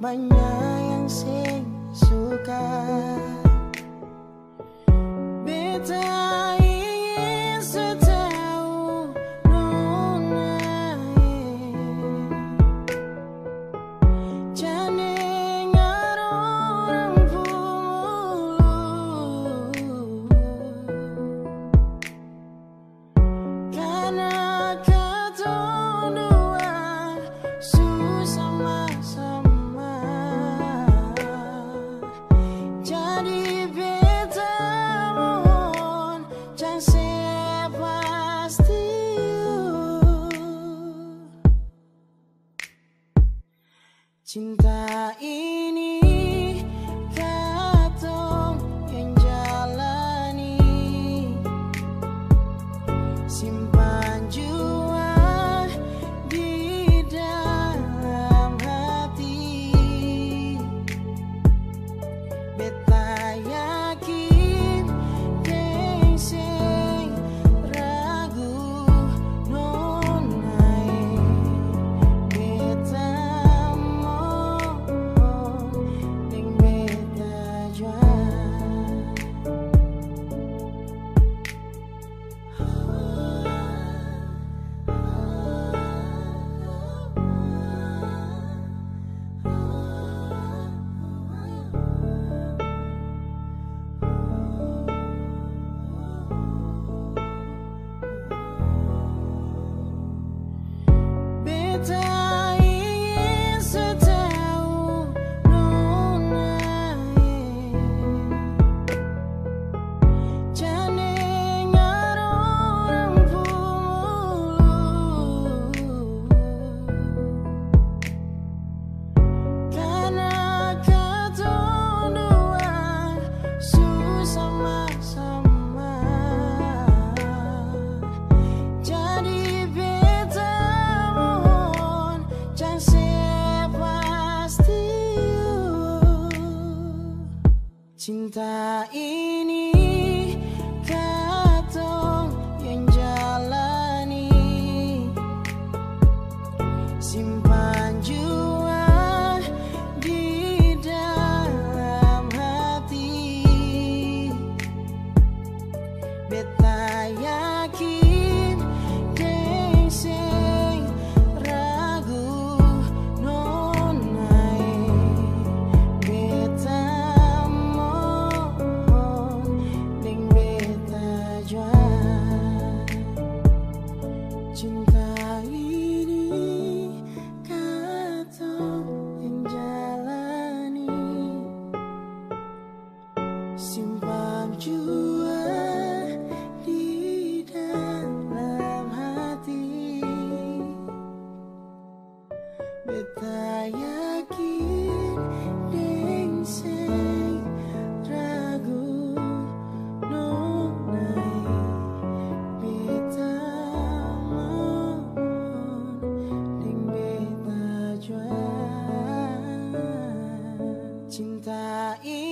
banyak yang sing suka? Beta Cinta ini Cinta ini katong yang jalani. Simpan jua di dalam hati. Betaya mencintai